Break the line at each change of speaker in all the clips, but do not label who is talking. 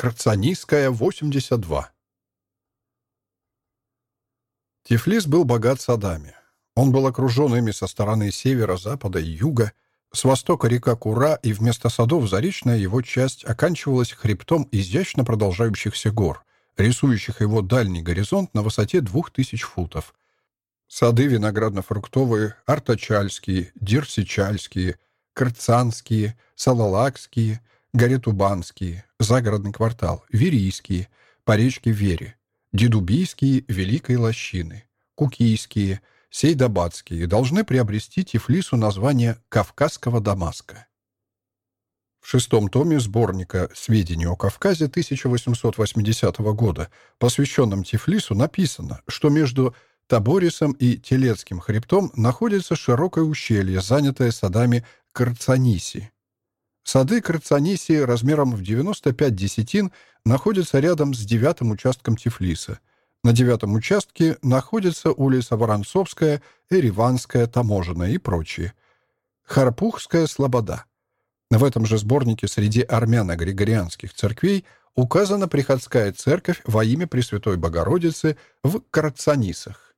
Крацанийская, 82. Тифлис был богат садами. Он был окружен ими со стороны севера, запада и юга. С востока река Кура, и вместо садов заречная его часть оканчивалась хребтом изящно продолжающихся гор, рисующих его дальний горизонт на высоте двух тысяч футов. Сады виноградно-фруктовые, артачальские, дирсичальские, крцанские, салалакские, горетубанские, загородный квартал, верийские, по речке Вере, дедубийские, Великой Лощины, кукийские, сейдабадские должны приобрести Тифлису название Кавказского Дамаска. В шестом томе сборника «Сведения о Кавказе» 1880 года, посвященном Тифлису, написано, что между Таборисом и Телецким хребтом находится широкое ущелье, занятое садами Карцаниси. Сады Карцаниси размером в 95 десятин находятся рядом с девятым участком Тифлиса – на девятом участке находятся улица Воронцовская, Эриванская, Таможенная и прочие. Харпухская Слобода. В этом же сборнике среди армяно-григорианских церквей указана приходская церковь во имя Пресвятой Богородицы в Карацанисах.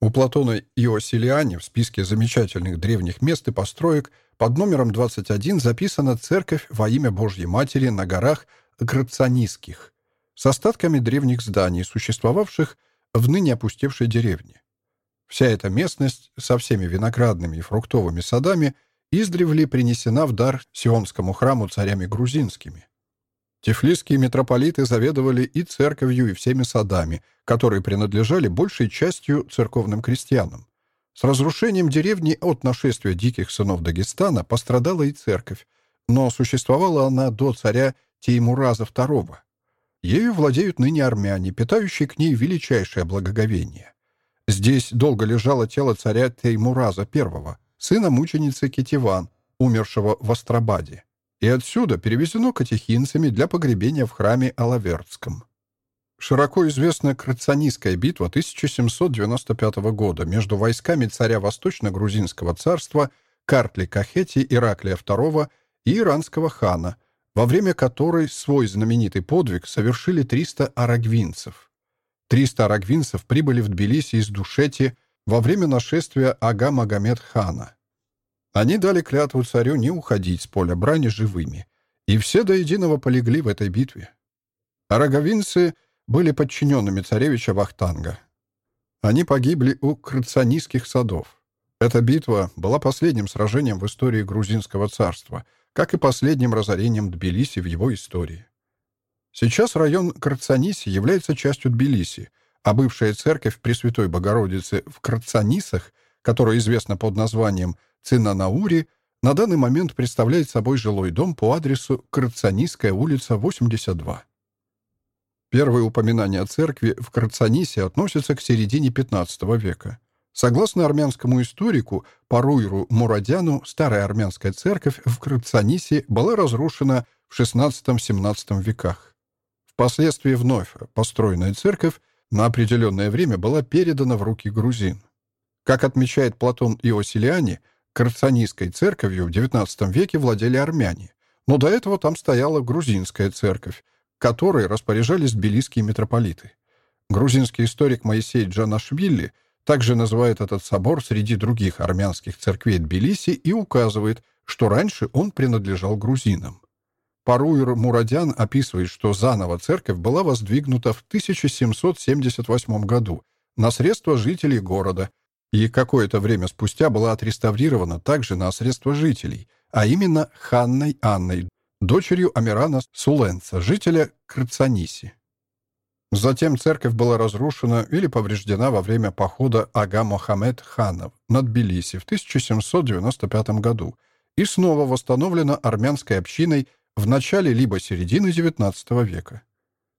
У Платона и Осилиане в списке замечательных древних мест и построек под номером 21 записана церковь во имя Божьей Матери на горах Крацаниских с остатками древних зданий, существовавших в ныне опустевшей деревне. Вся эта местность со всеми виноградными и фруктовыми садами издревле принесена в дар Сионскому храму царями грузинскими. Тифлисские митрополиты заведовали и церковью, и всеми садами, которые принадлежали большей частью церковным крестьянам. С разрушением деревни от нашествия диких сынов Дагестана пострадала и церковь, но существовала она до царя Теймураза II, Ею владеют ныне армяне, питающие к ней величайшее благоговение. Здесь долго лежало тело царя Теймураза I, сына мученицы Кетиван, умершего в Астрабаде, и отсюда перевезено катехинцами для погребения в храме Алавердском. Широко известна Крацанийская битва 1795 года между войсками царя Восточно-Грузинского царства Картли Кахети Ираклия II и иранского хана – во время которой свой знаменитый подвиг совершили 300 арагвинцев. 300 арагвинцев прибыли в Тбилиси из Душети во время нашествия Ага Магомед хана. Они дали клятву царю не уходить с поля брани живыми, и все до единого полегли в этой битве. Араговинцы были подчиненными царевича Вахтанга. Они погибли у Крыцанийских садов. Эта битва была последним сражением в истории грузинского царства — как и последним разорением Тбилиси в его истории. Сейчас район Карцаниси является частью Тбилиси, а бывшая церковь Пресвятой Богородицы в Карцанисах, которая известна под названием Цинанаури, на данный момент представляет собой жилой дом по адресу Карцанийская улица, 82. Первые упоминания о церкви в Карцанисе относятся к середине XV века. Согласно армянскому историку Паруйру Мурадяну, старая армянская церковь в Крыцанисе была разрушена в XVI-XVII веках. Впоследствии вновь построенная церковь на определенное время была передана в руки грузин. Как отмечает Платон Иосилиани, Крыцанийской церковью в XIX веке владели армяне, но до этого там стояла грузинская церковь, которой распоряжались тбилисские митрополиты. Грузинский историк Моисей Джанашвили – также называет этот собор среди других армянских церквей Тбилиси и указывает, что раньше он принадлежал грузинам. Паруир Мурадян описывает, что заново церковь была воздвигнута в 1778 году на средства жителей города и какое-то время спустя была отреставрирована также на средства жителей, а именно Ханной Анной, дочерью Амирана Суленца, жителя Крцаниси. Затем церковь была разрушена или повреждена во время похода Ага Мохаммед ханов на Тбилиси в 1795 году и снова восстановлена армянской общиной в начале либо середины XIX века.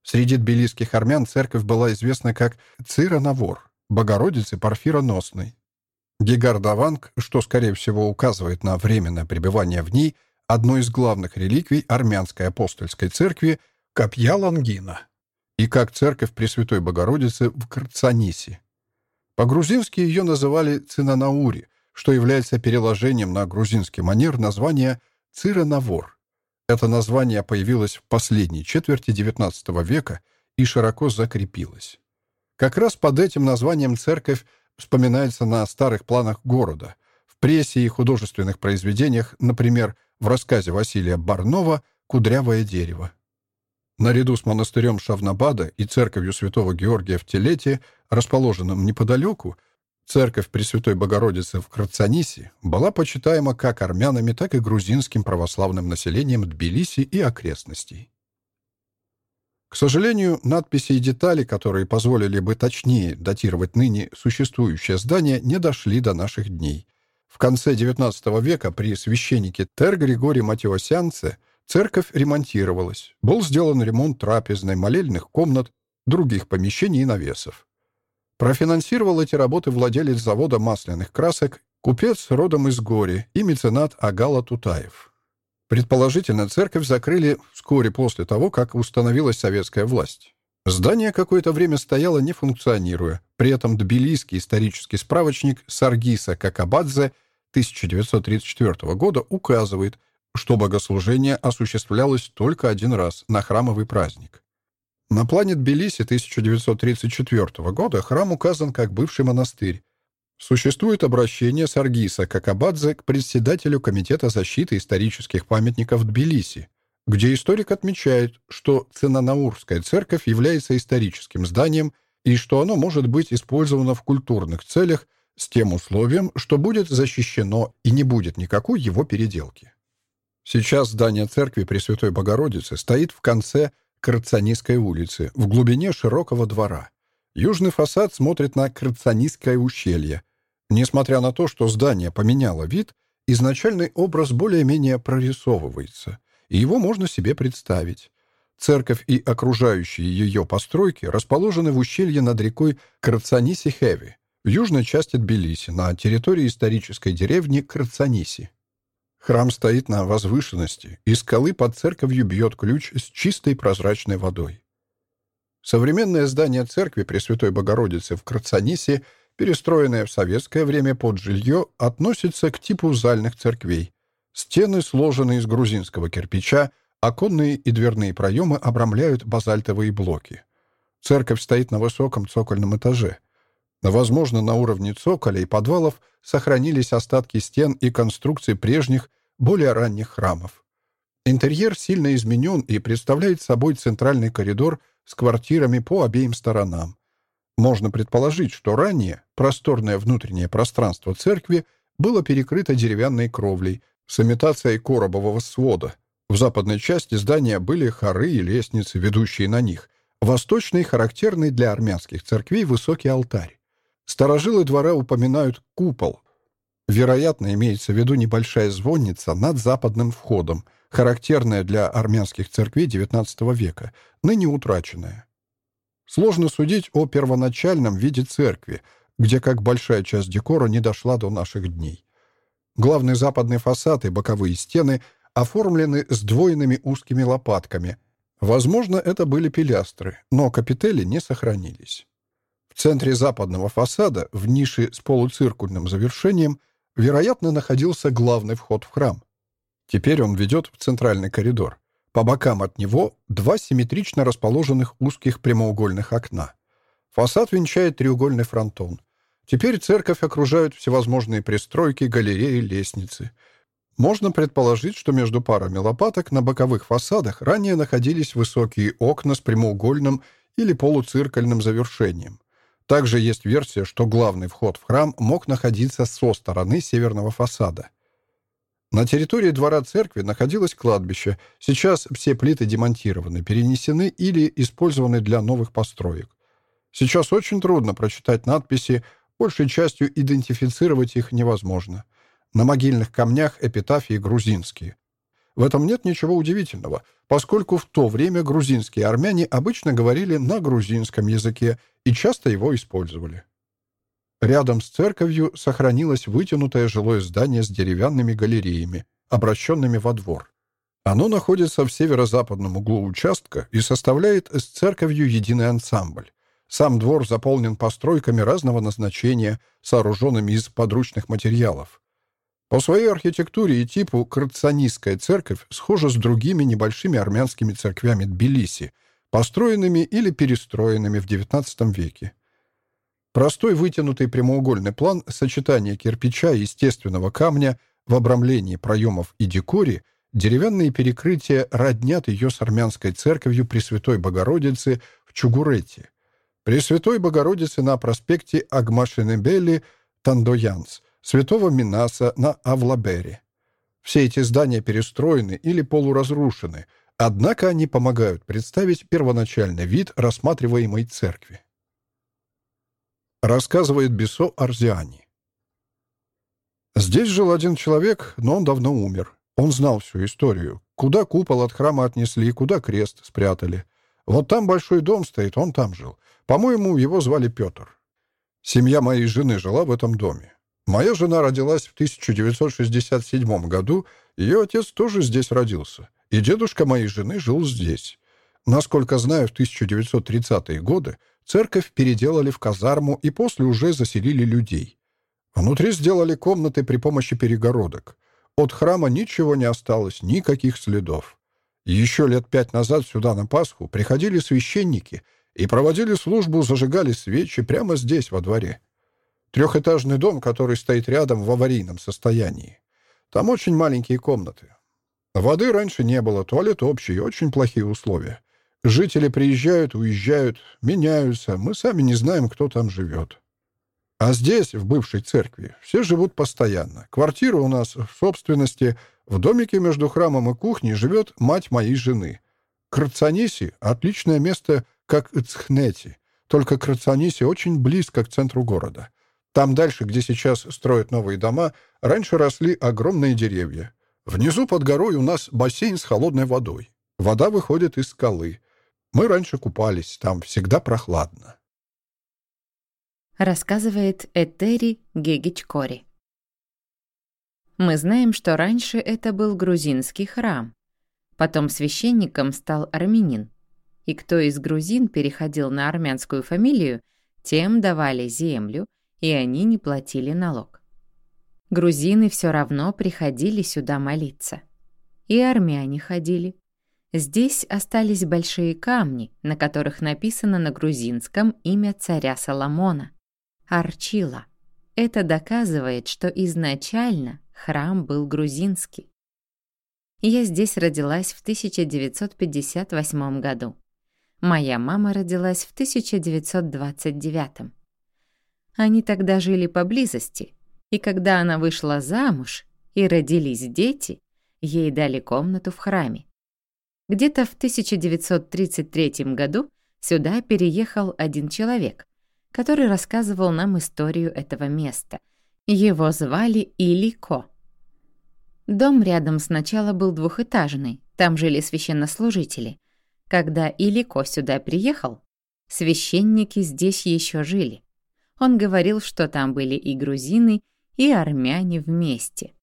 Среди тбилисских армян церковь была известна как Цира-Навор, Богородицы Порфироносной. Гигардаванг, что, скорее всего, указывает на временное пребывание в ней, одной из главных реликвий армянской апостольской церкви – Копья Лангина и как церковь Пресвятой Богородицы в Карцанисе. По-грузински ее называли Цинанаури, что является переложением на грузинский манер названия Цира-Навор. Это название появилось в последней четверти XIX века и широко закрепилось. Как раз под этим названием церковь вспоминается на старых планах города, в прессе и художественных произведениях, например, в рассказе Василия Барнова «Кудрявое дерево». Наряду с монастырем Шавнабада и церковью святого Георгия в Телете, расположенным неподалеку, церковь Пресвятой Богородицы в Крацанисе была почитаема как армянами, так и грузинским православным населением Тбилиси и окрестностей. К сожалению, надписи и детали, которые позволили бы точнее датировать ныне существующее здание, не дошли до наших дней. В конце XIX века при священнике Тер Григории Матеосянце церковь ремонтировалась. Был сделан ремонт трапезной, молельных комнат, других помещений и навесов. Профинансировал эти работы владелец завода масляных красок, купец родом из Гори и меценат Агала Тутаев. Предположительно, церковь закрыли вскоре после того, как установилась советская власть. Здание какое-то время стояло не функционируя. При этом Тбилисский исторический справочник Саргиса Какабадзе 1934 года указывает, что богослужение осуществлялось только один раз на храмовый праздник. На плане Тбилиси 1934 года храм указан как бывший монастырь, Существует обращение Саргиса Какабадзе к председателю Комитета защиты исторических памятников Тбилиси, где историк отмечает, что Ценанаурская церковь является историческим зданием и что оно может быть использовано в культурных целях с тем условием, что будет защищено и не будет никакой его переделки. Сейчас здание церкви Пресвятой Богородицы стоит в конце Крацанистской улицы, в глубине широкого двора – Южный фасад смотрит на Крыцанистское ущелье. Несмотря на то, что здание поменяло вид, изначальный образ более-менее прорисовывается, и его можно себе представить. Церковь и окружающие ее постройки расположены в ущелье над рекой Крацаниси-Хеви, в южной части Тбилиси, на территории исторической деревни Крацаниси. Храм стоит на возвышенности, и скалы под церковью бьет ключ с чистой прозрачной водой. Современное здание церкви Пресвятой Богородицы в Крацанисе, перестроенное в советское время под жилье, относится к типу зальных церквей. Стены сложены из грузинского кирпича, оконные и дверные проемы обрамляют базальтовые блоки. Церковь стоит на высоком цокольном этаже. Возможно, на уровне цоколя и подвалов сохранились остатки стен и конструкций прежних, более ранних храмов. Интерьер сильно изменен и представляет собой центральный коридор – с квартирами по обеим сторонам. Можно предположить, что ранее просторное внутреннее пространство церкви было перекрыто деревянной кровлей с имитацией коробового свода. В западной части здания были хоры и лестницы, ведущие на них. Восточный, характерный для армянских церквей, высокий алтарь. Старожилы двора упоминают купол. Вероятно, имеется в виду небольшая звонница над западным входом, характерная для армянских церквей XIX века, ныне утраченная. Сложно судить о первоначальном виде церкви, где как большая часть декора не дошла до наших дней. Главный западный фасад и боковые стены оформлены сдвоенными узкими лопатками. Возможно, это были пилястры, но капители не сохранились. В центре западного фасада, в нише с полуциркульным завершением, вероятно, находился главный вход в храм. Теперь он ведет в центральный коридор. По бокам от него два симметрично расположенных узких прямоугольных окна. Фасад венчает треугольный фронтон. Теперь церковь окружают всевозможные пристройки, галереи, лестницы. Можно предположить, что между парами лопаток на боковых фасадах ранее находились высокие окна с прямоугольным или полуциркольным завершением. Также есть версия, что главный вход в храм мог находиться со стороны северного фасада. На территории двора церкви находилось кладбище. Сейчас все плиты демонтированы, перенесены или использованы для новых построек. Сейчас очень трудно прочитать надписи, большей частью идентифицировать их невозможно. На могильных камнях эпитафии грузинские. В этом нет ничего удивительного, поскольку в то время грузинские армяне обычно говорили на грузинском языке и часто его использовали. Рядом с церковью сохранилось вытянутое жилое здание с деревянными галереями, обращенными во двор. Оно находится в северо-западном углу участка и составляет с церковью единый ансамбль. Сам двор заполнен постройками разного назначения, сооруженными из подручных материалов. По своей архитектуре и типу Крацанистская церковь схожа с другими небольшими армянскими церквями Тбилиси, построенными или перестроенными в XIX веке. Простой вытянутый прямоугольный план сочетания кирпича и естественного камня в обрамлении проемов и декоре, деревянные перекрытия роднят ее с армянской церковью Пресвятой Богородицы в Чугурети. Пресвятой Богородицы на проспекте Агмашенебели Тандоянц, Святого Минаса на Авлабаре. Все эти здания перестроены или полуразрушены, однако они помогают представить первоначальный вид рассматриваемой церкви рассказывает Бесо Арзиани. Здесь жил один человек, но он давно умер. Он знал всю историю. Куда купол от храма отнесли, куда крест спрятали. Вот там большой дом стоит, он там жил. По-моему, его звали Петр. Семья моей жены жила в этом доме. Моя жена родилась в 1967 году, ее отец тоже здесь родился. И дедушка моей жены жил здесь. Насколько знаю, в 1930-е годы Церковь переделали в казарму и после уже заселили людей. Внутри сделали комнаты при помощи перегородок. От храма ничего не осталось, никаких следов. Еще лет пять назад сюда на Пасху приходили священники и проводили службу, зажигали свечи прямо здесь, во дворе. Трехэтажный дом, который стоит рядом в аварийном состоянии. Там очень маленькие комнаты. Воды раньше не было, туалет общий, очень плохие условия. Жители приезжают, уезжают, меняются. Мы сами не знаем, кто там живет. А здесь, в бывшей церкви, все живут постоянно. Квартира у нас в собственности. В домике между храмом и кухней живет мать моей жены. Крацаниси — отличное место, как Цхнети. Только Крацаниси очень близко к центру города. Там дальше, где сейчас строят новые дома, раньше росли огромные деревья. Внизу под горой у нас бассейн с холодной водой. Вода выходит из скалы. Мы раньше купались, там всегда прохладно.
Рассказывает Этери Гегичкори. Мы знаем, что раньше это был грузинский храм. Потом священником стал армянин. И кто из грузин переходил на армянскую фамилию, тем давали землю, и они не платили налог. Грузины все равно приходили сюда молиться. И армяне ходили. Здесь остались большие камни, на которых написано на грузинском имя царя Соломона – Арчила. Это доказывает, что изначально храм был грузинский. Я здесь родилась в 1958 году. Моя мама родилась в 1929. Они тогда жили поблизости, и когда она вышла замуж и родились дети, ей дали комнату в храме. Где-то в 1933 году сюда переехал один человек, который рассказывал нам историю этого места. Его звали Илико. Дом рядом сначала был двухэтажный, там жили священнослужители. Когда Илико сюда приехал, священники здесь еще жили. Он говорил, что там были и грузины, и армяне вместе.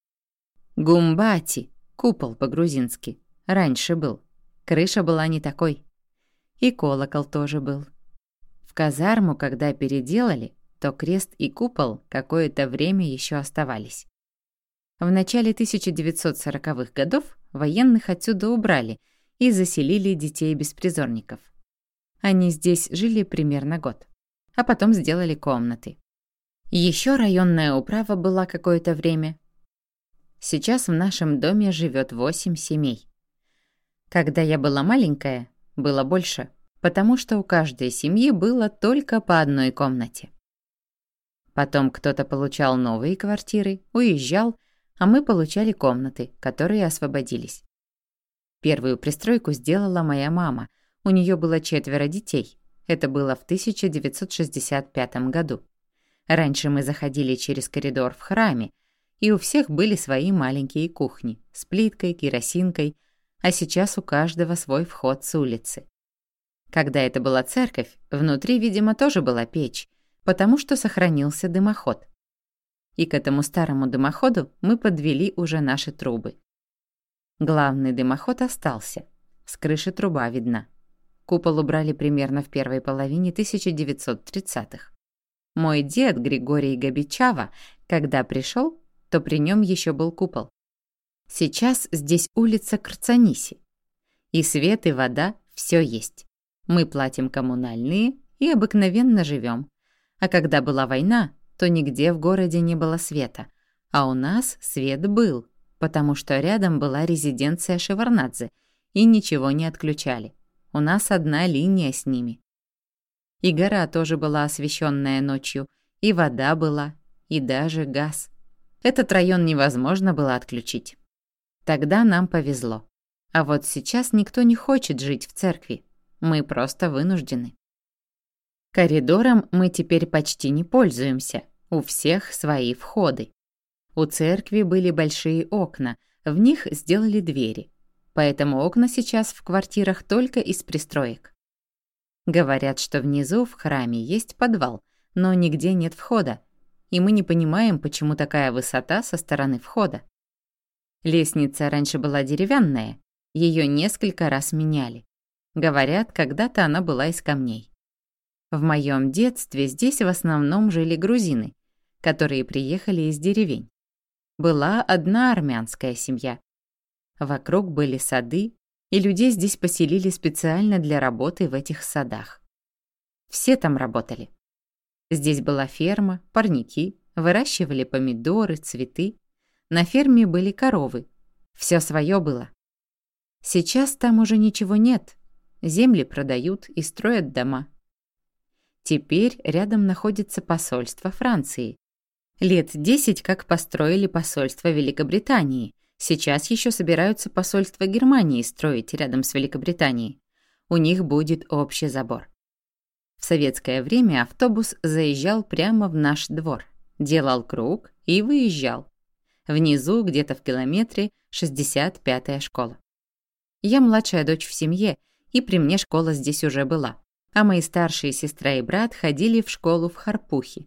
Гумбати, купол по-грузински, раньше был. Крыша была не такой. И колокол тоже был. В казарму, когда переделали, то крест и купол какое-то время еще оставались. В начале 1940-х годов военных отсюда убрали и заселили детей-беспризорников. Они здесь жили примерно год, а потом сделали комнаты. Еще районная управа была какое-то время. Сейчас в нашем доме живет 8 семей. Когда я была маленькая, было больше, потому что у каждой семьи было только по одной комнате. Потом кто-то получал новые квартиры, уезжал, а мы получали комнаты, которые освободились. Первую пристройку сделала моя мама. У нее было четверо детей. Это было в 1965 году. Раньше мы заходили через коридор в храме, и у всех были свои маленькие кухни с плиткой, керосинкой, а сейчас у каждого свой вход с улицы. Когда это была церковь, внутри, видимо, тоже была печь, потому что сохранился дымоход. И к этому старому дымоходу мы подвели уже наши трубы. Главный дымоход остался. С крыши труба видна. Купол убрали примерно в первой половине 1930-х. Мой дед Григорий Габичава, когда пришел, то при нем еще был купол. Сейчас здесь улица Крцаниси. И свет, и вода — все есть. Мы платим коммунальные и обыкновенно живем. А когда была война, то нигде в городе не было света. А у нас свет был, потому что рядом была резиденция Шеварнадзе, и ничего не отключали. У нас одна линия с ними. И гора тоже была освещенная ночью, и вода была, и даже газ. Этот район невозможно было отключить. Тогда нам повезло. А вот сейчас никто не хочет жить в церкви. Мы просто вынуждены. Коридором мы теперь почти не пользуемся. У всех свои входы. У церкви были большие окна, в них сделали двери. Поэтому окна сейчас в квартирах только из пристроек. Говорят, что внизу в храме есть подвал, но нигде нет входа, и мы не понимаем, почему такая высота со стороны входа. Лестница раньше была деревянная, ее несколько раз меняли. Говорят, когда-то она была из камней. В моем детстве здесь в основном жили грузины, которые приехали из деревень. Была одна армянская семья. Вокруг были сады, и людей здесь поселили специально для работы в этих садах. Все там работали. Здесь была ферма, парники, выращивали помидоры, цветы. На ферме были коровы. Все свое было. Сейчас там уже ничего нет. Земли продают и строят дома. Теперь рядом находится посольство Франции. Лет десять как построили посольство Великобритании. Сейчас еще собираются посольство Германии строить рядом с Великобританией. У них будет общий забор. В советское время автобус заезжал прямо в наш двор, делал круг и выезжал. Внизу, где-то в километре, 65-я школа. Я младшая дочь в семье, и при мне школа здесь уже была. А мои старшие сестра и брат ходили в школу в Харпухе.